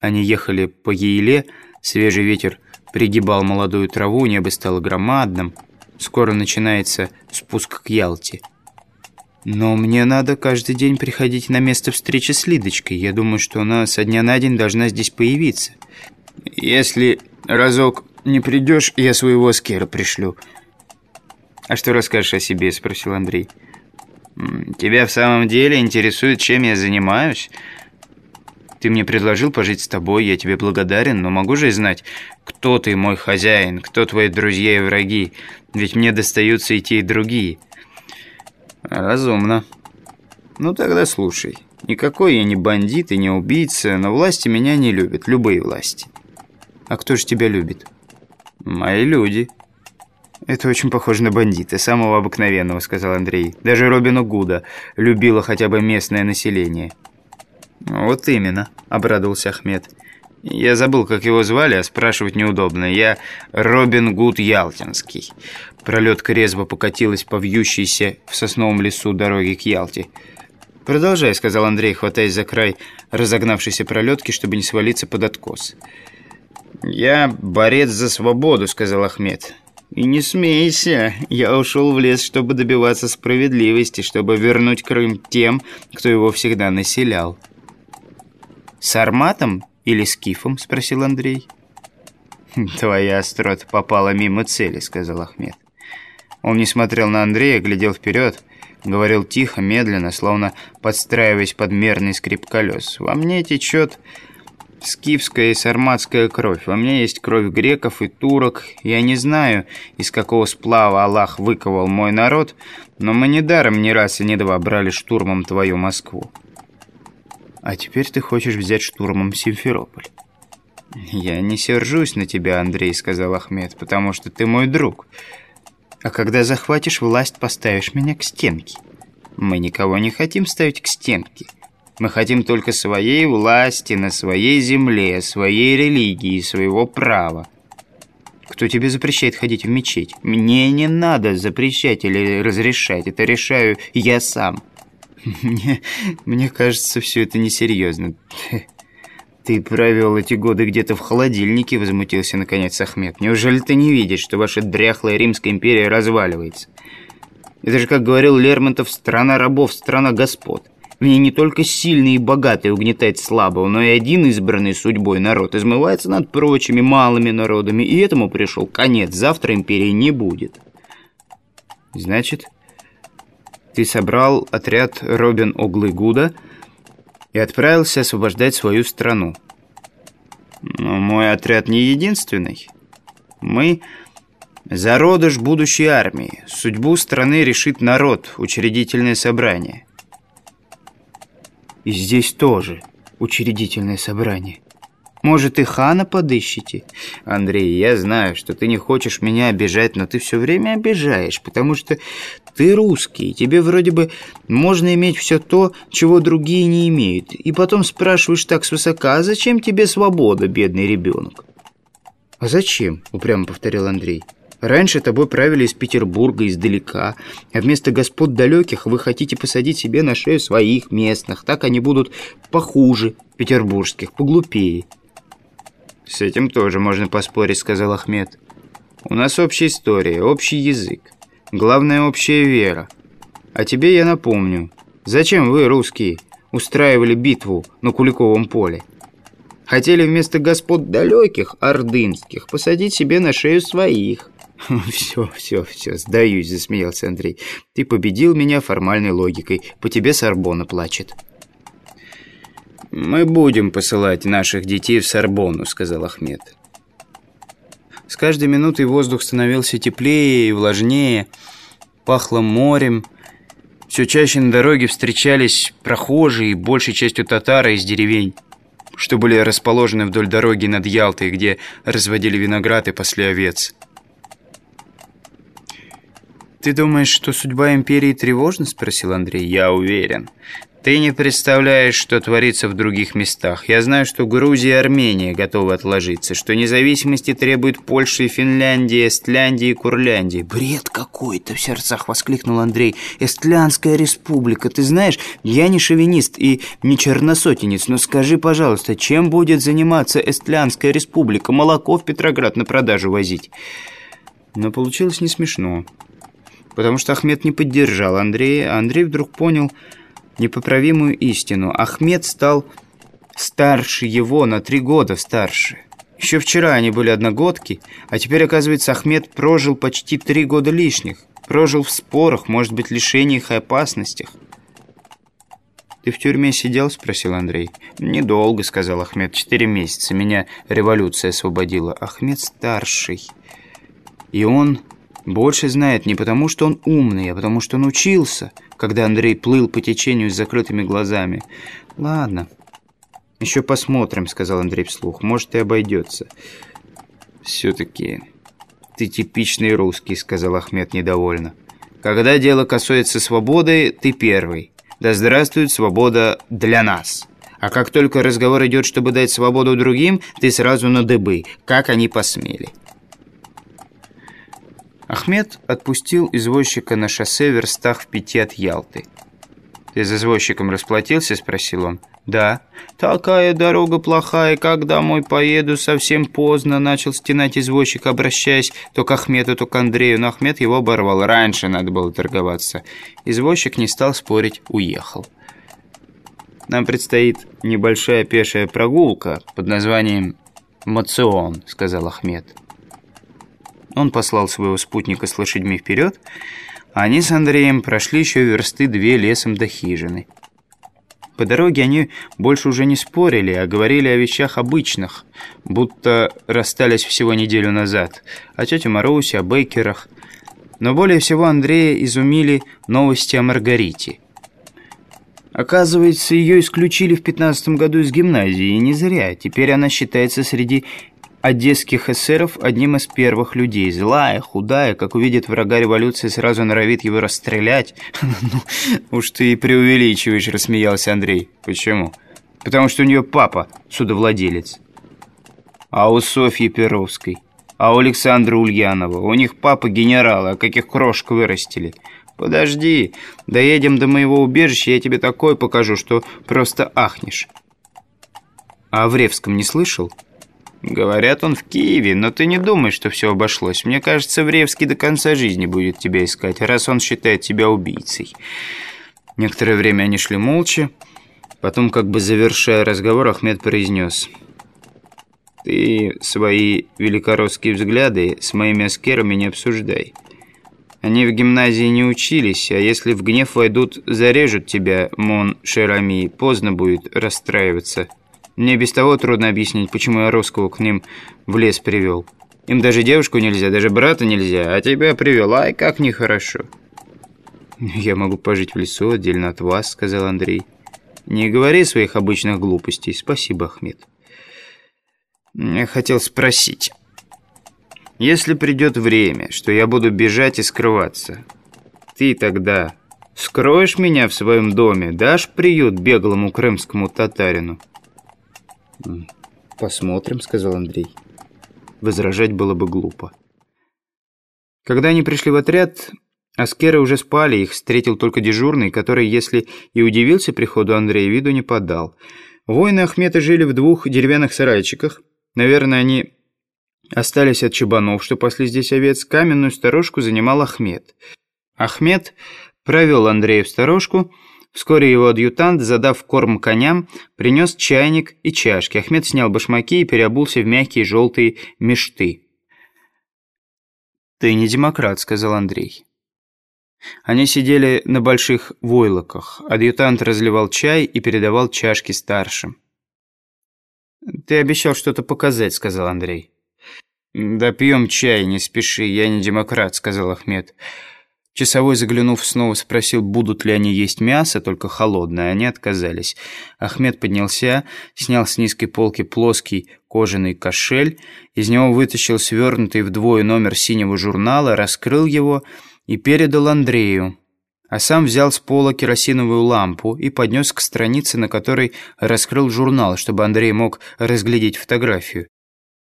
Они ехали по Ейле, свежий ветер пригибал молодую траву, небо стало громадным. Скоро начинается спуск к Ялте. Но мне надо каждый день приходить на место встречи с Лидочкой. Я думаю, что она со дня на день должна здесь появиться. Если разок не придешь, я своего скера пришлю. «А что расскажешь о себе?» – спросил Андрей. «Тебя в самом деле интересует, чем я занимаюсь?» Ты мне предложил пожить с тобой, я тебе благодарен, но могу же знать, кто ты, мой хозяин, кто твои друзья и враги, ведь мне достаются и те, и другие». «Разумно. Ну тогда слушай. Никакой я не бандит и не убийца, но власти меня не любят, любые власти». «А кто же тебя любит?» «Мои люди». «Это очень похоже на бандита, самого обыкновенного», — сказал Андрей. «Даже Робину Гуда любило хотя бы местное население». «Вот именно», — обрадовался Ахмед. «Я забыл, как его звали, а спрашивать неудобно. Я Робин Гуд Ялтинский». Пролетка резво покатилась по вьющейся в сосновом лесу дороге к Ялте. «Продолжай», — сказал Андрей, хватаясь за край разогнавшейся пролетки, чтобы не свалиться под откос. «Я борец за свободу», — сказал Ахмед. «И не смейся, я ушел в лес, чтобы добиваться справедливости, чтобы вернуть Крым тем, кто его всегда населял». «С Арматом или с Кифом?» – спросил Андрей. «Твоя острота попала мимо цели», – сказал Ахмед. Он не смотрел на Андрея, глядел вперед, говорил тихо, медленно, словно подстраиваясь под мерный скрип колес. «Во мне течет скифская и сарматская кровь. Во мне есть кровь греков и турок. Я не знаю, из какого сплава Аллах выковал мой народ, но мы недаром ни раз и не два брали штурмом твою Москву. А теперь ты хочешь взять штурмом Симферополь. «Я не сержусь на тебя, Андрей», — сказал Ахмед, «потому что ты мой друг. А когда захватишь власть, поставишь меня к стенке. Мы никого не хотим ставить к стенке. Мы хотим только своей власти на своей земле, своей религии, своего права. Кто тебе запрещает ходить в мечеть? Мне не надо запрещать или разрешать, это решаю я сам». Мне, мне кажется, все это несерьезно. Ты провел эти годы где-то в холодильнике, возмутился наконец Ахмед. Неужели ты не видишь, что ваша дряхлая Римская империя разваливается? Это же, как говорил Лермонтов, страна рабов, страна господ. В ней не только сильный и богатый угнетает слабого, но и один избранный судьбой народ измывается над прочими малыми народами, и этому пришел конец. Завтра империи не будет. Значит, ты собрал отряд Робин Оглы-Гуда и отправился освобождать свою страну. Но мой отряд не единственный. Мы зародыш будущей армии. Судьбу страны решит народ, учредительное собрание. И здесь тоже учредительное собрание. Может, и хана подыщите? Андрей, я знаю, что ты не хочешь меня обижать, но ты все время обижаешь, потому что ты русский, тебе вроде бы можно иметь все то, чего другие не имеют. И потом спрашиваешь так свысока, а зачем тебе свобода, бедный ребенок? А зачем? Упрямо повторил Андрей. Раньше тобой правили из Петербурга, издалека, а вместо господ далеких вы хотите посадить себе на шею своих местных. Так они будут похуже петербургских, поглупее. «С этим тоже можно поспорить», — сказал Ахмед. «У нас общая история, общий язык. Главное, общая вера. А тебе я напомню. Зачем вы, русские, устраивали битву на Куликовом поле? Хотели вместо господ далеких, ордынских, посадить себе на шею своих». «Все, все, все, сдаюсь», — засмеялся Андрей. «Ты победил меня формальной логикой. По тебе Сорбона плачет». «Мы будем посылать наших детей в Сорбонну», — сказал Ахмед. С каждой минутой воздух становился теплее и влажнее, пахло морем. Все чаще на дороге встречались прохожие, большей частью татары из деревень, что были расположены вдоль дороги над Ялтой, где разводили виноград и пасли овец. «Ты думаешь, что судьба империи тревожна?» – спросил Андрей. «Я уверен. Ты не представляешь, что творится в других местах. Я знаю, что Грузия и Армения готовы отложиться, что независимости требует Польша и Финляндия, Эстляндия и Курляндия. «Бред какой-то!» — в сердцах воскликнул Андрей. «Эстлянская республика! Ты знаешь, я не шовинист и не черносотенец, но скажи, пожалуйста, чем будет заниматься Эстлянская республика? Молоко в Петроград на продажу возить?» Но получилось не смешно, потому что Ахмед не поддержал Андрея, а Андрей вдруг понял непоправимую истину. Ахмед стал старше его, на три года старше. Еще вчера они были одногодки, а теперь, оказывается, Ахмед прожил почти три года лишних. Прожил в спорах, может быть, лишениях и опасностях. «Ты в тюрьме сидел?» – спросил Андрей. «Недолго», – сказал Ахмед. «Четыре месяца. Меня революция освободила. Ахмед старший. И он больше знает не потому, что он умный, а потому, что он учился, когда Андрей плыл по течению с закрытыми глазами. «Ладно, еще посмотрим», — сказал Андрей вслух. «Может, и обойдется». «Все-таки ты типичный русский», — сказал Ахмед недовольно. «Когда дело касается свободы, ты первый. Да здравствует свобода для нас». А как только разговор идет, чтобы дать свободу другим, ты сразу на дыбы, как они посмели. Ахмед отпустил извозчика на шоссе в верстах в пяти от Ялты. «Ты с извозчиком расплатился?» – спросил он. «Да». «Такая дорога плохая, как домой поеду, совсем поздно», – начал стенать извозчик, обращаясь то к Ахмету, то к Андрею, но Ахмед его оборвал. Раньше надо было торговаться. Извозчик не стал спорить, уехал. «Нам предстоит небольшая пешая прогулка под названием «Мацион», – сказал Ахмед. Он послал своего спутника с лошадьми вперед, а они с Андреем прошли еще версты две лесом до хижины. По дороге они больше уже не спорили, а говорили о вещах обычных, будто расстались всего неделю назад, о тете Марусе, о Бейкерах. Но более всего Андрея изумили новости о Маргарите. Оказывается, ее исключили в 15 году из гимназии, и не зря. Теперь она считается среди одесских эсеров одним из первых людей. Злая, худая, как увидит врага революции, сразу норовит его расстрелять. «Ну, уж ты и преувеличиваешь», — рассмеялся Андрей. «Почему?» «Потому что у нее папа судовладелец». «А у Софьи Перовской?» «А у Александра Ульянова? У них папа генерал, а каких крошек вырастили?» «Подожди, доедем до моего убежища, я тебе такое покажу, что просто ахнешь». «А о Вревском не слышал?» «Говорят, он в Киеве, но ты не думай, что все обошлось. Мне кажется, Вревский до конца жизни будет тебя искать, раз он считает тебя убийцей». Некоторое время они шли молча. Потом, как бы завершая разговор, Ахмед произнес. «Ты свои великоросские взгляды с моими аскерами не обсуждай. Они в гимназии не учились, а если в гнев войдут, зарежут тебя, Мон Шерами, поздно будет расстраиваться». Мне без того трудно объяснить, почему я русского к ним в лес привел. Им даже девушку нельзя, даже брата нельзя, а тебя привел, ай, как нехорошо. «Я могу пожить в лесу отдельно от вас», — сказал Андрей. «Не говори своих обычных глупостей. Спасибо, Ахмед». Я хотел спросить. Если придет время, что я буду бежать и скрываться, ты тогда скроешь меня в своем доме, дашь приют беглому крымскому татарину?» «Посмотрим», — сказал Андрей. Возражать было бы глупо. Когда они пришли в отряд, аскеры уже спали, их встретил только дежурный, который, если и удивился приходу Андрея, виду не подал. Воины Ахмета жили в двух деревянных сарайчиках. Наверное, они остались от чабанов, что пасли здесь овец. Каменную сторожку занимал Ахмед. Ахмед провел Андрея в сторожку, Вскоре его адъютант, задав корм коням, принес чайник и чашки. Ахмед снял башмаки и переобулся в мягкие желтые мешты. «Ты не демократ», — сказал Андрей. Они сидели на больших войлоках. Адъютант разливал чай и передавал чашки старшим. «Ты обещал что-то показать», — сказал Андрей. «Да пьем чай, не спеши, я не демократ», — сказал Ахмед. Часовой, заглянув, снова спросил, будут ли они есть мясо, только холодное. Они отказались. Ахмед поднялся, снял с низкой полки плоский кожаный кошель, из него вытащил свернутый вдвое номер синего журнала, раскрыл его и передал Андрею. а сам взял с пола керосиновую лампу и поднес к странице, на которой раскрыл журнал, чтобы Андрей мог разглядеть фотографию.